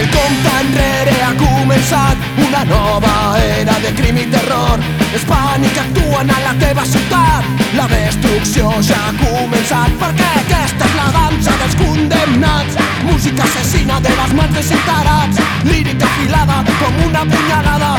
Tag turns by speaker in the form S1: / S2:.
S1: El compte enrere ha començat Una nova era de crim i terror. És pànic que actuen a la teva ciutat. La destrucció ja ha començat Perquè aquesta és la dansa dels condemnats. Música assassina de les mans de ciutadats Lírica afilada com una punyalada.